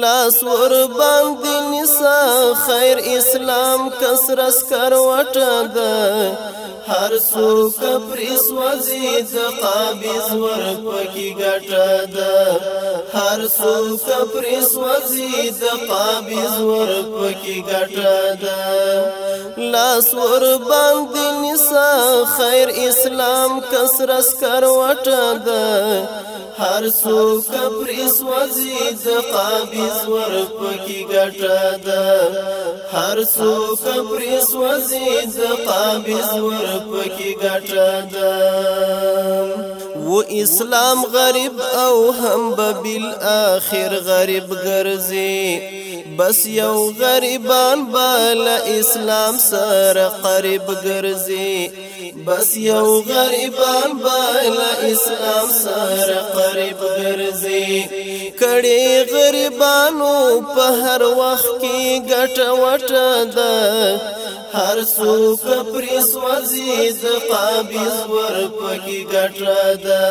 لاس ور باندې نسا خیر اسلام کسرس کروټه ده هر څوک پرس وزي د قابض ور پکې ګټه ده هر څوک پرس وزي د قابض ور پکې ګټه ده لاس ور باندې نسا خیر اسلام کسرس کروټه ده هر څوک پرس وزي د قابض ور پکې ګټه ده هر څوک پرس وزي د قابض ور پکې ګټه ده و اسلام غریب او هم بل اخر غریب ګرځي بس یو غریبان بل اسلام سره قریب ګرځي بس یو غریبان بالا اسلام سره قریب ګرځي کړي غریبانو په هر وخت کې ګټ وټ ده هر سوک پری سوزی د قابض ور پکی ګټه ده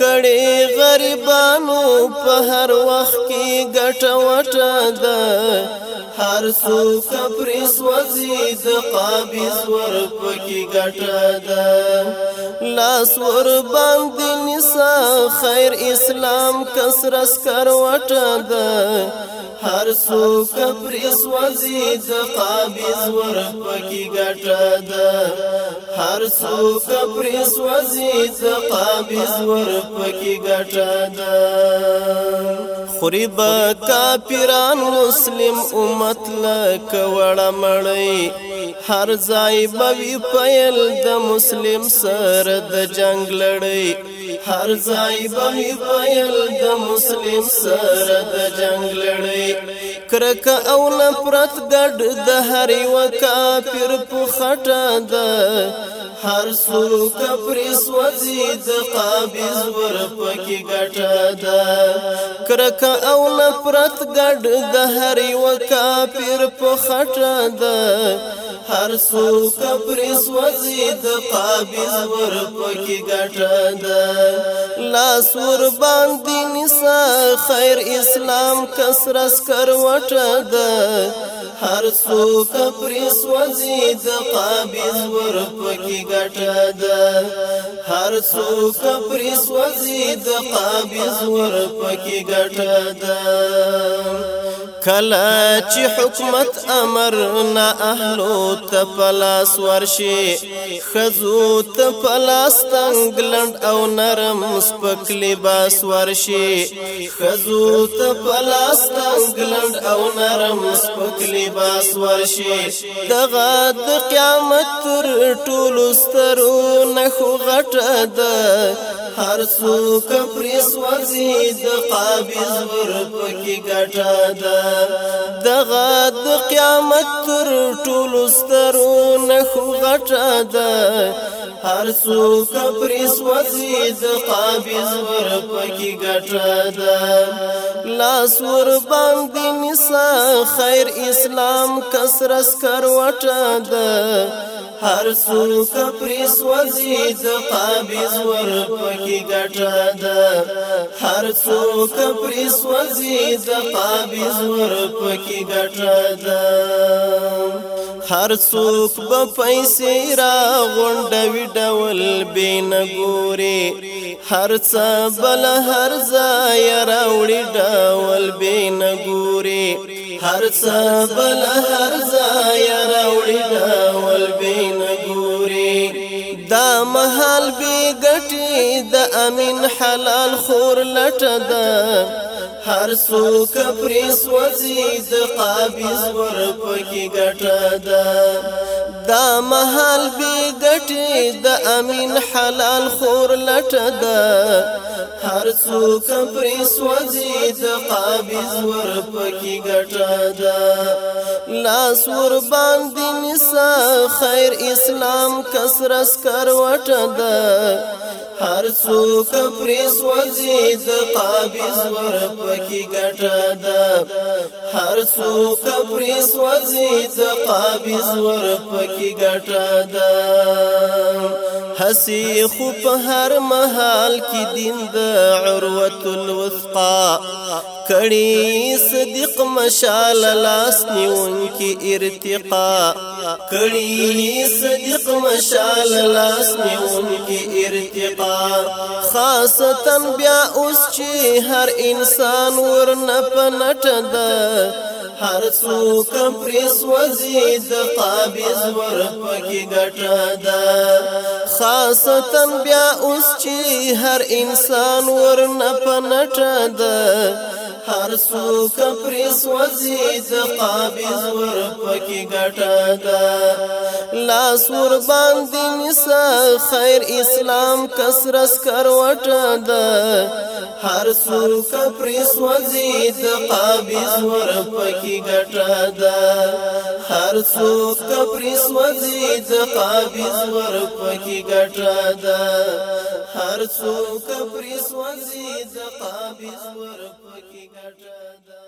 کړي غریبانو په هر وخت کې ګټه وټه ده هر سوک پری سوزی د قابض ور پکی ګټه ده لاس ور باندې نسا خیر اسلام کسرس کر وټه ده هر سو کپر اسوازی د قابض ورخ پکې ګټه ده هر سو کپر اسوازی د قابض ورخ پکې ګټه ده خریب کافران مسلم امت لک وړ مړی هر ځای بوي پیل د مسلم سره د جنگ لړۍ هر ځای به ویل د مسلم سره د جنگ لړۍ کرک او نفرت ګډ د هر یو کافر په خټه ده هر څوک پر سوځي د قابض ور پکې ګټه ده کرک او نفرت ګډ د هر یو کافر په خټه ده هر سو قبر سوزي د قابض ور پکې ګټه ده لاس ور باندې نسا خیر اسلام کسرس کروټه ده هر سو قبر سوزي د قابض ور پکې ګټه ده هر سو قبر سوزي د قابض ور پکې ګټه ده کلا چې حکومت امر نا اهلو ته پلاس ورشي خزو ته پلاس تنگلند او نرم سپک لباس ورشي خزو ته پلاس تنگلند او نرم سپک لباس ورشي دغه د قیامت تر ټولو سترو نه خو غټه ده هر سو کپری سوزی د قابض ور پکې ګټا ده دغه د قیامت تر ټولو سترو نه خو غټا ده هر سو کپری سوزی د قابض ور پکې ګټا ده لاس ور باندې نسا خیر اسلام کسرس کروټا ده هر څوک پرېس وزي د قابض ور پکې ګټه ده هر څوک پرېس وزي د قابض ور پکې ګټه ده هر څوک به پیسې را غونډوي ډول بین ګوري هر څه بل هر ځای راوړي ډول هر څه بل هر ځای راوړي دا ول بین ګوري دا محل به ګټي د امین حلال خور لټه ده هر څوک پرې سوځي د قابض ور پکې ګټه ده دا محل بی گٹی دا امین حلال خور لٹ دا هر څوک پرې سوځي د قابض ور پکې ګټه ده لاس ور باندې نسا خیر اسلام کسرس کروټه ده هر څوک پرېس وځي د قابض ور پکې ګټه ده هر څوک پرېس وځي د قابض ور پکې ګټه ده حسی خوب هر محال کې دین د عروه الوثقا کړي صدق مشال لاس نیون کی ارتقا کړي صدق مشال لاس نیون کی ارتقا خاصتا بیا اوس چې هر انسان ور نه پنټ ده هر څوک پرس وزید قابض ور پکې ګټه ده خاصتا بیا اوس چې هر انسان ور نه پنټ ده هر سو کپریس وزید قابض ور پکې ګټه ده لاس ور باندې نسا خیر اسلام کسرس کروټه ده هر سو کپریس وزید قابض ور پکې ګټه ده هر سو کپریس وزید قابض ور پکې ګټه ده هر سو کپریس وزید قابض ور پکې ګټه ده